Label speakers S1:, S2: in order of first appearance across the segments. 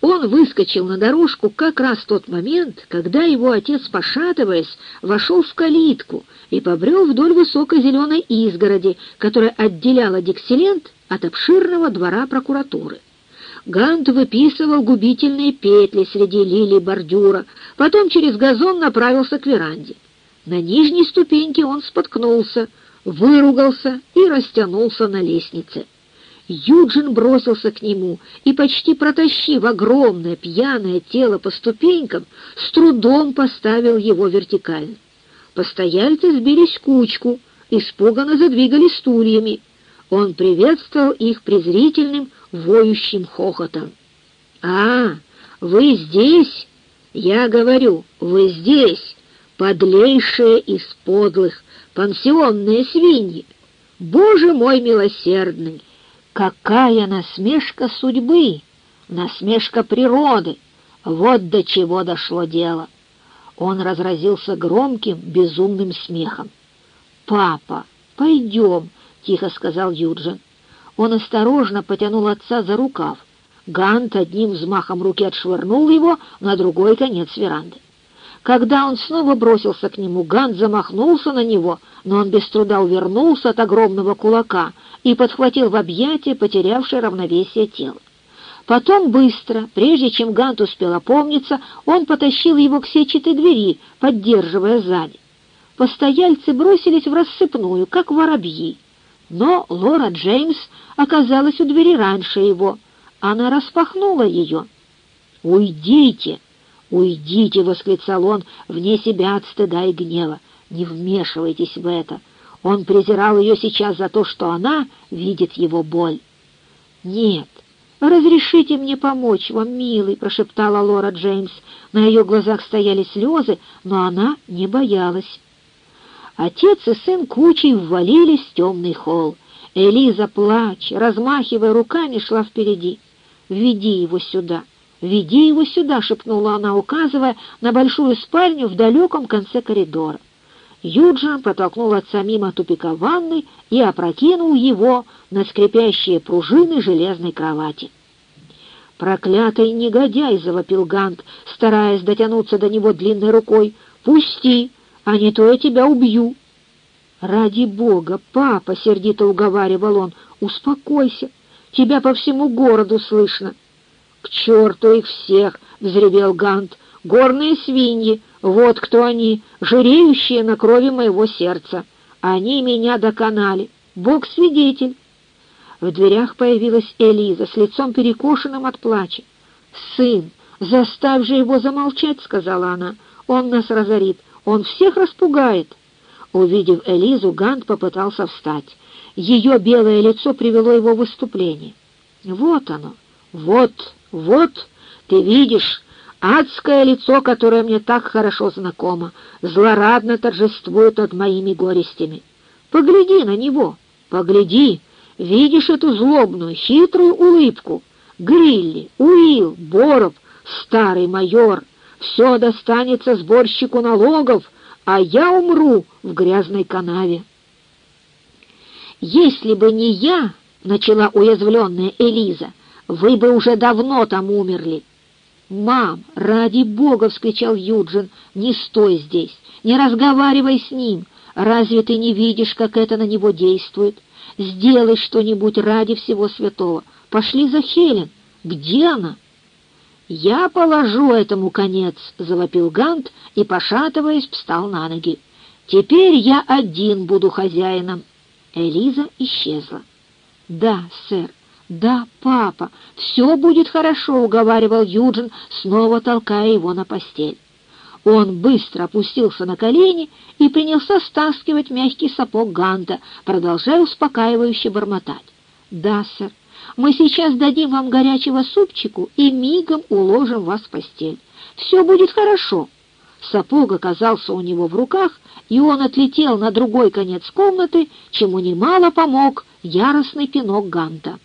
S1: Он выскочил на дорожку как раз в тот момент, когда его отец, пошатываясь, вошел в калитку и побрел вдоль высокой зеленой изгороди, которая отделяла Диксилент от обширного двора прокуратуры. Гант выписывал губительные петли среди лилий бордюра, потом через газон направился к веранде. На нижней ступеньке он споткнулся, выругался и растянулся на лестнице. Юджин бросился к нему и, почти протащив огромное пьяное тело по ступенькам, с трудом поставил его вертикально. Постояльцы сбились в кучку, испуганно задвигали стульями. Он приветствовал их презрительным, воющим хохотом. «А, вы здесь? Я говорю, вы здесь, подлейшие из подлых, пансионные свиньи! Боже мой милосердный!» Какая насмешка судьбы, насмешка природы! Вот до чего дошло дело. Он разразился громким, безумным смехом. «Папа, пойдем», — тихо сказал Юджин. Он осторожно потянул отца за рукав. Гант одним взмахом руки отшвырнул его на другой конец веранды. Когда он снова бросился к нему, Гант замахнулся на него, но он без труда увернулся от огромного кулака и подхватил в объятия потерявшее равновесие тело. Потом быстро, прежде чем Гант успел опомниться, он потащил его к сетчатой двери, поддерживая сзади. Постояльцы бросились в рассыпную, как воробьи. Но Лора Джеймс оказалась у двери раньше его. Она распахнула ее. «Уйдите!» «Уйдите!» — восклицал он вне себя от стыда и гнева. «Не вмешивайтесь в это!» Он презирал ее сейчас за то, что она видит его боль. «Нет, разрешите мне помочь вам, милый!» — прошептала Лора Джеймс. На ее глазах стояли слезы, но она не боялась. Отец и сын кучей ввалились в темный холл. Элиза, плача, размахивая руками, шла впереди. «Веди его сюда!» «Веди его сюда!» — шепнула она, указывая на большую спальню в далеком конце коридора. Юджин протолкнул отца мимо тупика ванной и опрокинул его на скрипящие пружины железной кровати. «Проклятый негодяй!» — завопил Гант, стараясь дотянуться до него длинной рукой. «Пусти, а не то я тебя убью!» «Ради бога, папа!» — сердито уговаривал он. «Успокойся, тебя по всему городу слышно!» «К черту их всех!» — взревел Гант. «Горные свиньи! Вот кто они, жиреющие на крови моего сердца! Они меня доконали! Бог свидетель!» В дверях появилась Элиза с лицом перекошенным от плача. «Сын, заставь же его замолчать!» — сказала она. «Он нас разорит, он всех распугает!» Увидев Элизу, Гант попытался встать. Ее белое лицо привело его в выступление. «Вот оно! Вот!» Вот, ты видишь, адское лицо, которое мне так хорошо знакомо, злорадно торжествует над моими горестями. Погляди на него, погляди, видишь эту злобную, хитрую улыбку. Грилли, Уилл, Боров, старый майор, все достанется сборщику налогов, а я умру в грязной канаве. «Если бы не я», — начала уязвленная Элиза, — вы бы уже давно там умерли. «Мам, ради бога!» — вскричал Юджин. «Не стой здесь, не разговаривай с ним. Разве ты не видишь, как это на него действует? Сделай что-нибудь ради всего святого. Пошли за Хелен. Где она?» «Я положу этому конец», — завопил Гант и, пошатываясь, встал на ноги. «Теперь я один буду хозяином». Элиза исчезла. «Да, сэр, «Да, папа, все будет хорошо», — уговаривал Юджин, снова толкая его на постель. Он быстро опустился на колени и принялся стаскивать мягкий сапог Ганта, продолжая успокаивающе бормотать. «Да, сэр, мы сейчас дадим вам горячего супчику и мигом уложим вас в постель. Все будет хорошо». Сапог оказался у него в руках, и он отлетел на другой конец комнаты, чему немало помог яростный пинок Ганта.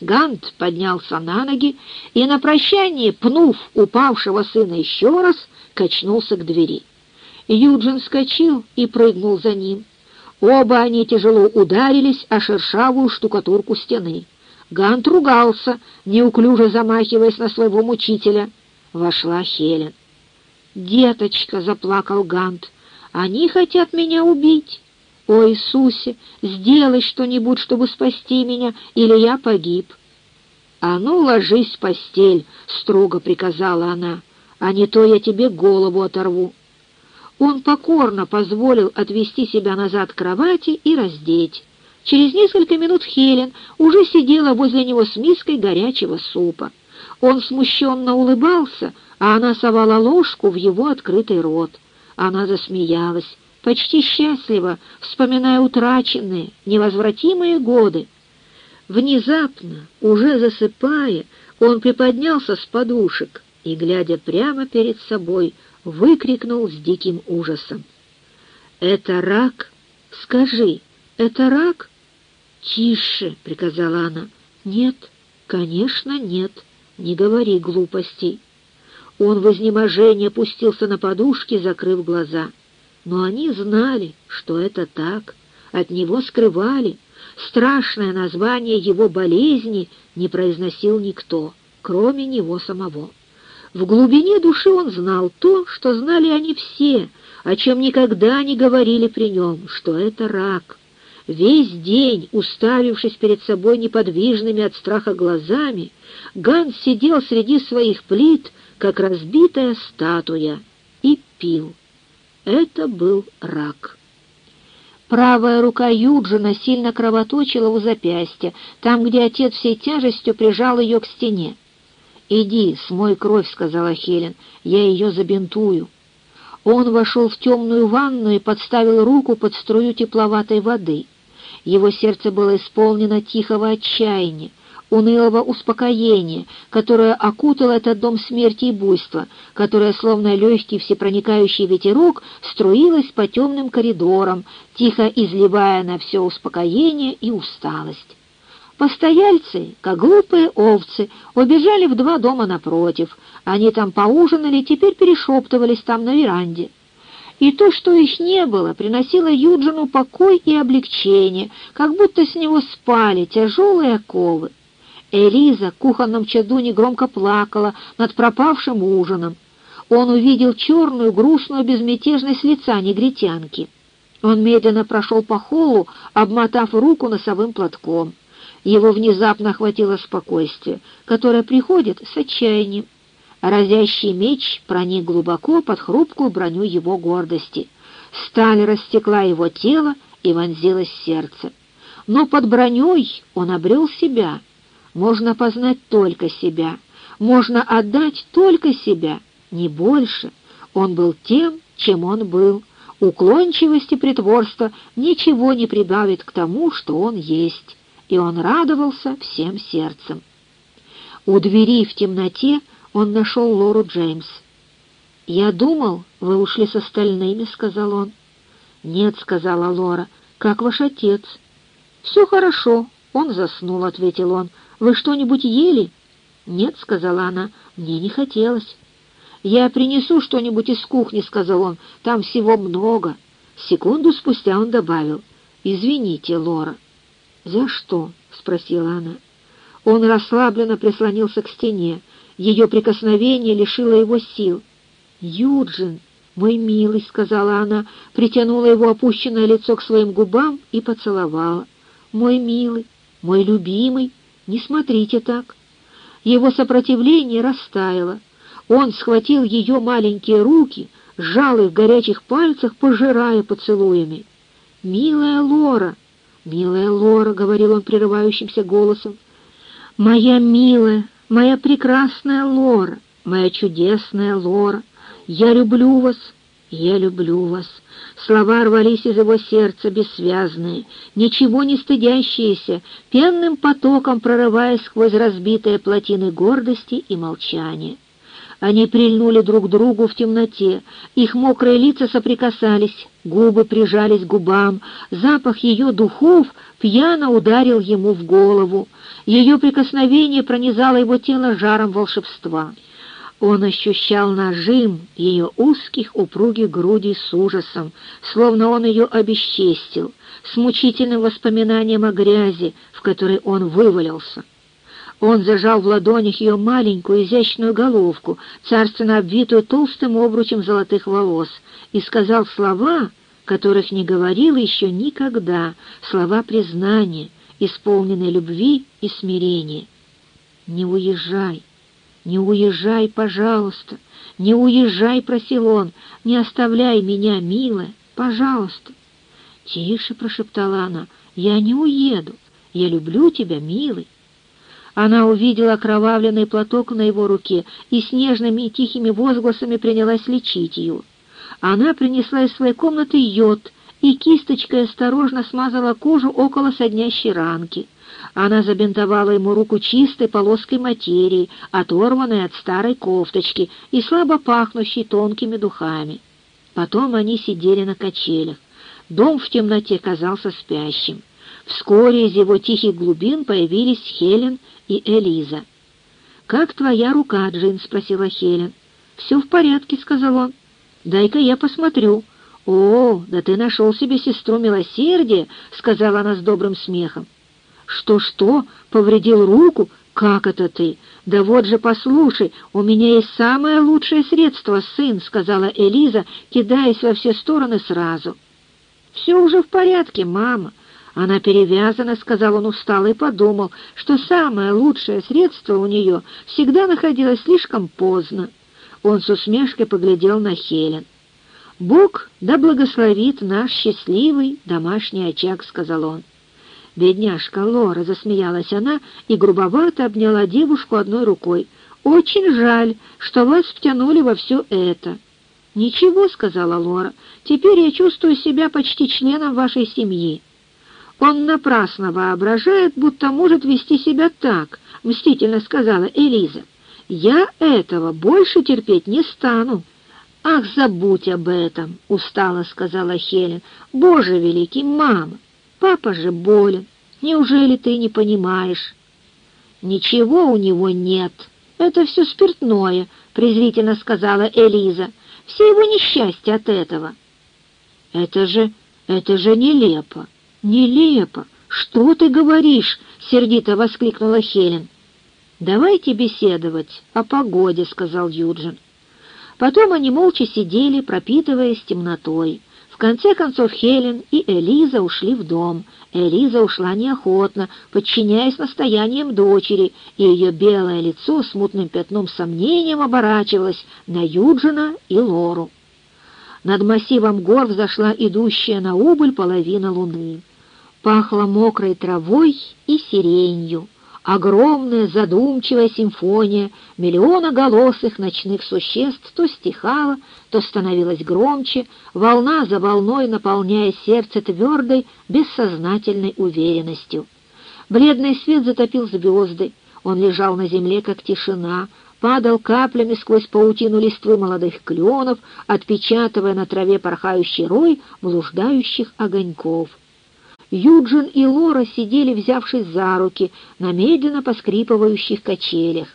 S1: Гант поднялся на ноги и на прощание, пнув упавшего сына еще раз, качнулся к двери. Юджин вскочил и прыгнул за ним. Оба они тяжело ударились о шершавую штукатурку стены. Гант ругался, неуклюже замахиваясь на своего мучителя. Вошла Хелен. «Деточка!» — заплакал Гант. «Они хотят меня убить!» «О, Иисусе, сделай что-нибудь, чтобы спасти меня, или я погиб!» «А ну, ложись в постель!» — строго приказала она. «А не то я тебе голову оторву!» Он покорно позволил отвести себя назад к кровати и раздеть. Через несколько минут Хелен уже сидела возле него с миской горячего супа. Он смущенно улыбался, а она совала ложку в его открытый рот. Она засмеялась почти счастливо, вспоминая утраченные, невозвратимые годы. Внезапно, уже засыпая, он приподнялся с подушек и, глядя прямо перед собой, выкрикнул с диким ужасом. «Это рак? Скажи, это рак?» «Тише!» — приказала она. «Нет, конечно, нет. Не говори глупостей». Он в изнеможении опустился на подушки, закрыв глаза но они знали, что это так, от него скрывали. Страшное название его болезни не произносил никто, кроме него самого. В глубине души он знал то, что знали они все, о чем никогда не говорили при нем, что это рак. Весь день, уставившись перед собой неподвижными от страха глазами, Ганс сидел среди своих плит, как разбитая статуя, и пил. Это был рак. Правая рука Юджина сильно кровоточила у запястья, там, где отец всей тяжестью прижал ее к стене. «Иди, смой кровь», — сказала Хелен, — «я ее забинтую». Он вошел в темную ванну и подставил руку под струю тепловатой воды. Его сердце было исполнено тихого отчаяния унылого успокоения, которое окутало этот дом смерти и буйства, которое, словно легкий всепроникающий ветерок, струилось по темным коридорам, тихо изливая на все успокоение и усталость. Постояльцы, как глупые овцы, убежали в два дома напротив. Они там поужинали, теперь перешептывались там на веранде. И то, что их не было, приносило Юджину покой и облегчение, как будто с него спали тяжелые оковы. Элиза в кухонном чаду негромко плакала над пропавшим ужином. Он увидел черную, грустную безмятежность лица негритянки. Он медленно прошел по холлу, обмотав руку носовым платком. Его внезапно охватило спокойствие, которое приходит с отчаянием. Разящий меч проник глубоко под хрупкую броню его гордости. Сталь растекла его тело и вонзилась в сердце. Но под броней он обрел себя — можно познать только себя, можно отдать только себя, не больше. Он был тем, чем он был. Уклончивость и притворство ничего не прибавит к тому, что он есть, и он радовался всем сердцем. У двери в темноте он нашел Лору Джеймс. «Я думал, вы ушли с остальными», — сказал он. «Нет», — сказала Лора, — «как ваш отец?» «Все хорошо», — он заснул», — ответил он. Вы что-нибудь ели?» «Нет», — сказала она, — «мне не хотелось». «Я принесу что-нибудь из кухни», — сказал он, — «там всего много». Секунду спустя он добавил, «Извините, Лора». «За что?» — спросила она. Он расслабленно прислонился к стене. Ее прикосновение лишило его сил. «Юджин, мой милый», — сказала она, притянула его опущенное лицо к своим губам и поцеловала. «Мой милый, мой любимый». Не смотрите так. Его сопротивление растаяло. Он схватил ее маленькие руки, сжал их в горячих пальцах, пожирая поцелуями. «Милая Лора! Милая Лора!» — говорил он прерывающимся голосом. «Моя милая, моя прекрасная Лора, моя чудесная Лора, я люблю вас, я люблю вас!» Слова рвались из его сердца бессвязные, ничего не стыдящиеся, пенным потоком прорываясь сквозь разбитые плотины гордости и молчания. Они прильнули друг к другу в темноте, их мокрые лица соприкасались, губы прижались к губам, запах ее духов пьяно ударил ему в голову, ее прикосновение пронизало его тело жаром волшебства. Он ощущал нажим ее узких упругих грудей с ужасом, словно он ее обесчестил, с мучительным воспоминанием о грязи, в которой он вывалился. Он зажал в ладонях ее маленькую изящную головку, царственно обвитую толстым обручем золотых волос, и сказал слова, которых не говорил еще никогда, слова признания, исполненные любви и смирения. «Не уезжай, не уезжай, пожалуйста, не уезжай», — просил он, — «не оставляй меня, милая, пожалуйста». «Тише», — прошептала она, — «я не уеду, я люблю тебя, милый». Она увидела окровавленный платок на его руке и с нежными и тихими возгласами принялась лечить ее. Она принесла из своей комнаты йод и кисточкой осторожно смазала кожу около соднящей ранки. Она забинтовала ему руку чистой полоской материи, оторванной от старой кофточки и слабо пахнущей тонкими духами. Потом они сидели на качелях. Дом в темноте казался спящим. Вскоре из его тихих глубин появились Хелен и Элиза. «Как твоя рука, Джин?» — спросила Хелен. «Все в порядке», — сказал он. «Дай-ка я посмотрю». «О, да ты нашел себе сестру милосердия», — сказала она с добрым смехом. «Что-что? Повредил руку? Как это ты? Да вот же, послушай, у меня есть самое лучшее средство, сын», — сказала Элиза, кидаясь во все стороны сразу. «Все уже в порядке, мама. Она перевязана, — сказал он устало и подумал, что самое лучшее средство у нее всегда находилось слишком поздно. Он с усмешкой поглядел на Хелен. «Бог да благословит наш счастливый домашний очаг», — сказал он. «Бедняжка Лора!» — засмеялась она и грубовато обняла девушку одной рукой. «Очень жаль, что вас втянули во все это». «Ничего», — сказала Лора, — «теперь я чувствую себя почти членом вашей семьи». Он напрасно воображает, будто может вести себя так, — мстительно сказала Элиза. Я этого больше терпеть не стану. «Ах, забудь об этом!» — устало сказала Хелен. «Боже великий, мама! Папа же болен. Неужели ты не понимаешь?» «Ничего у него нет. Это все спиртное», — презрительно сказала Элиза. «Все его несчастья от этого». «Это же... это же нелепо!» «Нелепо! Что ты говоришь?» — сердито воскликнула Хелен. «Давайте беседовать о погоде», — сказал Юджин. Потом они молча сидели, пропитываясь темнотой. В конце концов Хелен и Элиза ушли в дом. Элиза ушла неохотно, подчиняясь настояниям дочери, и ее белое лицо с мутным пятном сомнением оборачивалось на Юджина и Лору. Над массивом гор взошла идущая на убыль половина луны. Пахло мокрой травой и сиренью. Огромная задумчивая симфония миллионоголосых ночных существ то стихала, то становилась громче, волна за волной наполняя сердце твердой, бессознательной уверенностью. Бледный свет затопил звезды, он лежал на земле, как тишина, падал каплями сквозь паутину листвы молодых кленов, отпечатывая на траве порхающий рой блуждающих огоньков. Юджин и Лора сидели, взявшись за руки, на медленно поскрипывающих качелях.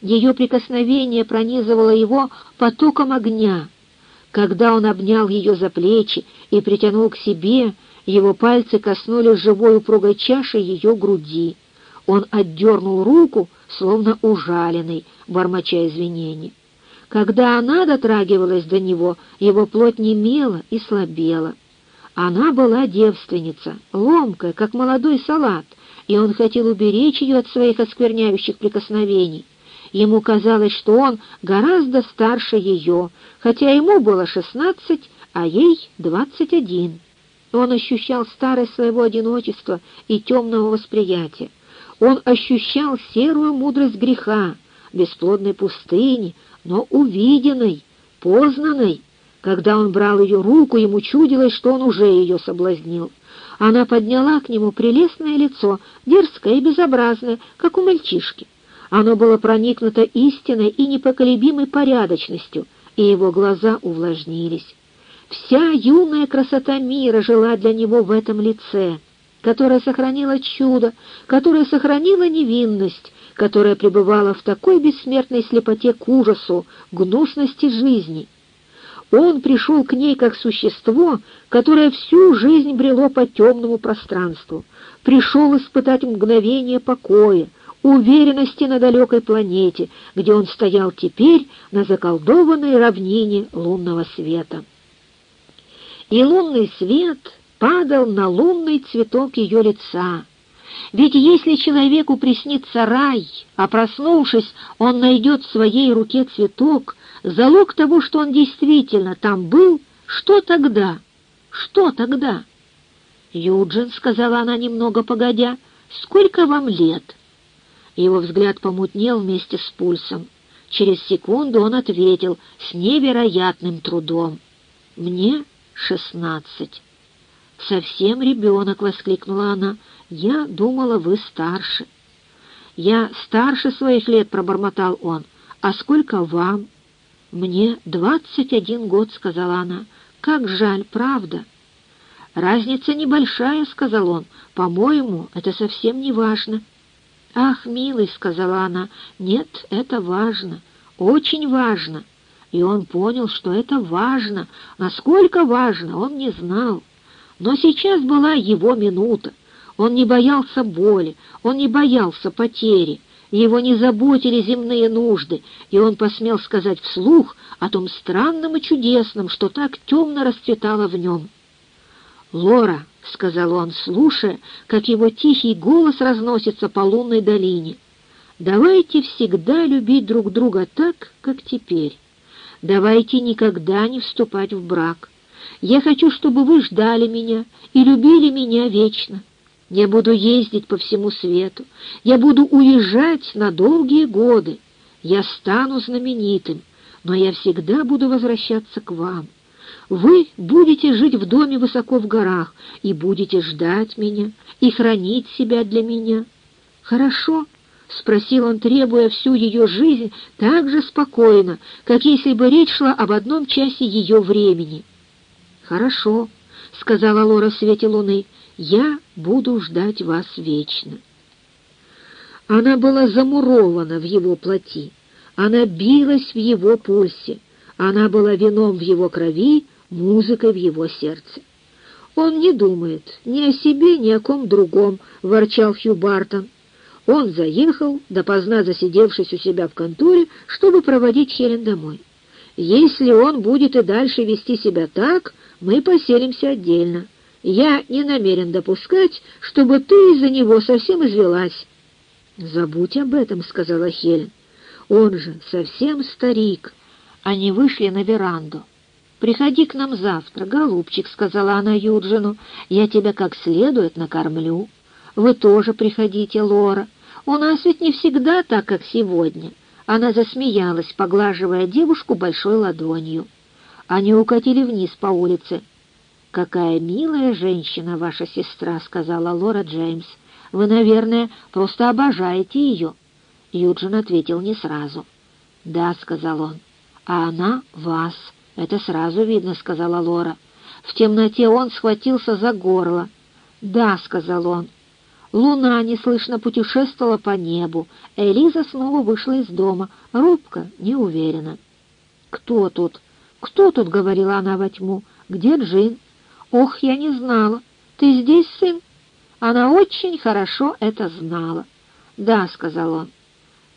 S1: Ее прикосновение пронизывало его потоком огня. Когда он обнял ее за плечи и притянул к себе, его пальцы коснулись живой упругой чаши ее груди. Он отдернул руку, словно ужаленный, бормоча извинений. Когда она дотрагивалась до него, его плоть немела и слабела. Она была девственница, ломкая, как молодой салат, и он хотел уберечь ее от своих оскверняющих прикосновений. Ему казалось, что он гораздо старше ее, хотя ему было шестнадцать, а ей двадцать один. Он ощущал старость своего одиночества и темного восприятия. Он ощущал серую мудрость греха, бесплодной пустыни, но увиденной, познанной, когда он брал ее руку, ему чудилось, что он уже ее соблазнил. Она подняла к нему прелестное лицо, дерзкое и безобразное, как у мальчишки. Оно было проникнуто истинной и непоколебимой порядочностью, и его глаза увлажнились. Вся юная красота мира жила для него в этом лице, которое сохранило чудо, которое сохранило невинность, которое пребывало в такой бессмертной слепоте к ужасу, гнусности жизни — он пришел к ней как существо, которое всю жизнь брело по темному пространству, пришел испытать мгновение покоя, уверенности на далекой планете, где он стоял теперь на заколдованной равнине лунного света. И лунный свет падал на лунный цветок ее лица. Ведь если человеку приснится рай, а проснувшись, он найдет в своей руке цветок, залог того, что он действительно там был, что тогда? Что тогда? «Юджин», — сказала она немного погодя, — «сколько вам лет?» Его взгляд помутнел вместе с пульсом. Через секунду он ответил с невероятным трудом. «Мне шестнадцать». «Совсем ребенок!» — воскликнула она. «Я думала, вы старше». «Я старше своих лет», — пробормотал он. «А сколько вам?» «Мне двадцать один год», — сказала она. «Как жаль, правда?» «Разница небольшая», — сказал он. «По-моему, это совсем не важно». «Ах, милый», — сказала она, — «нет, это важно, очень важно». И он понял, что это важно. Насколько важно, он не знал. Но сейчас была его минута. Он не боялся боли, он не боялся потери. Его не заботили земные нужды, и он посмел сказать вслух о том странном и чудесном, что так темно расцветало в нем. «Лора», — сказал он, слушая, как его тихий голос разносится по лунной долине, «давайте всегда любить друг друга так, как теперь. Давайте никогда не вступать в брак. Я хочу, чтобы вы ждали меня и любили меня вечно. Я буду ездить по всему свету, я буду уезжать на долгие годы. Я стану знаменитым, но я всегда буду возвращаться к вам». Вы будете жить в доме высоко в горах и будете ждать меня и хранить себя для меня. Хорошо? — спросил он, требуя всю ее жизнь так же спокойно, как если бы речь шла об одном часе ее времени. «Хорошо», — сказала Лора в свете луны, — «я буду ждать вас вечно». Она была замурована в его плоти, она билась в его пульсе, она была вином в его крови, музыкой в его сердце. «Он не думает ни о себе, ни о ком другом», — ворчал Хью Бартон. Он заехал, допоздна засидевшись у себя в конторе, чтобы проводить Хелен домой. «Если он будет и дальше вести себя так, мы поселимся отдельно. Я не намерен допускать, чтобы ты из-за него совсем извелась». «Забудь об этом», — сказала Хелен. «Он же совсем старик». Они вышли на веранду. «Приходи к нам завтра, голубчик», — сказала она Юджину. «Я тебя как следует накормлю. Вы тоже приходите, Лора. У нас ведь не всегда так, как сегодня». Она засмеялась, поглаживая девушку большой ладонью. Они укатили вниз по улице. «Какая милая женщина ваша сестра», — сказала Лора Джеймс. «Вы, наверное, просто обожаете ее». Юджин ответил не сразу. «Да», — сказал он, — «а она вас». «Это сразу видно», — сказала Лора. В темноте он схватился за горло. «Да», — сказал он. Луна неслышно путешествовала по небу. Элиза снова вышла из дома, робко, неуверенно. «Кто тут? Кто тут?» — говорила она во тьму. «Где Джин?» «Ох, я не знала. Ты здесь, сын?» Она очень хорошо это знала. «Да», — сказал он.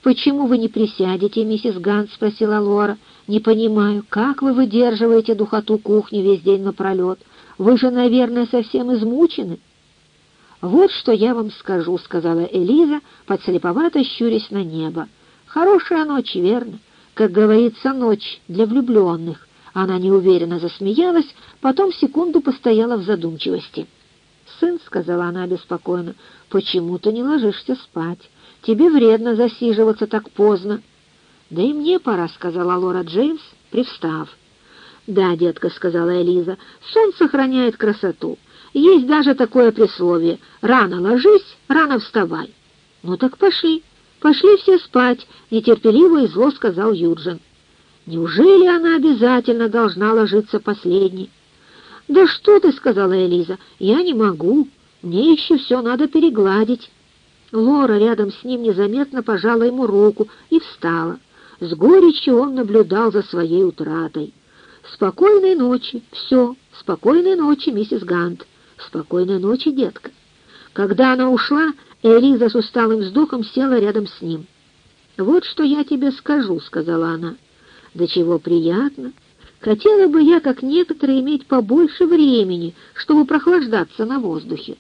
S1: «Почему вы не присядете, миссис Ганс?» — спросила Лора. «Не понимаю, как вы выдерживаете духоту кухни весь день напролет? Вы же, наверное, совсем измучены». «Вот что я вам скажу», — сказала Элиза, подслеповато щурясь на небо. «Хорошая ночь, верно? Как говорится, ночь для влюбленных». Она неуверенно засмеялась, потом секунду постояла в задумчивости. «Сын», — сказала она беспокойно, — «почему ты не ложишься спать? Тебе вредно засиживаться так поздно». «Да и мне пора», — сказала Лора Джеймс, привстав. «Да, детка», — сказала Элиза, — «сон сохраняет красоту. Есть даже такое присловие «рано ложись, рано вставай». «Ну так пошли, пошли все спать», — нетерпеливо и зло сказал Юджин. «Неужели она обязательно должна ложиться последней?» «Да что ты», — сказала Элиза, — «я не могу. Мне еще все надо перегладить». Лора рядом с ним незаметно пожала ему руку и встала. С горечью он наблюдал за своей утратой. «Спокойной ночи, все, спокойной ночи, миссис Гант, спокойной ночи, детка». Когда она ушла, Элиза с усталым вздохом села рядом с ним. «Вот что я тебе скажу», — сказала она. «Да чего приятно. Хотела бы я, как некоторые, иметь побольше времени, чтобы прохлаждаться на воздухе».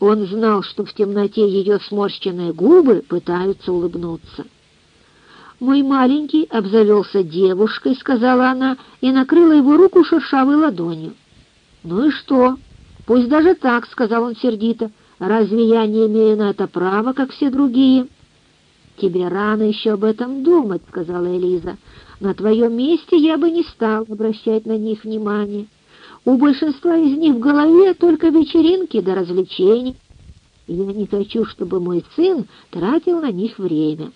S1: Он знал, что в темноте ее сморщенные губы пытаются улыбнуться. «Мой маленький обзавелся девушкой», — сказала она, и накрыла его руку шершавой ладонью. «Ну и что? Пусть даже так», — сказал он сердито. «Разве я не имею на это права, как все другие?» «Тебе рано еще об этом думать», — сказала Элиза. «На твоем месте я бы не стал обращать на них внимание. У большинства из них в голове только вечеринки до развлечений. Я не хочу, чтобы мой сын тратил на них время».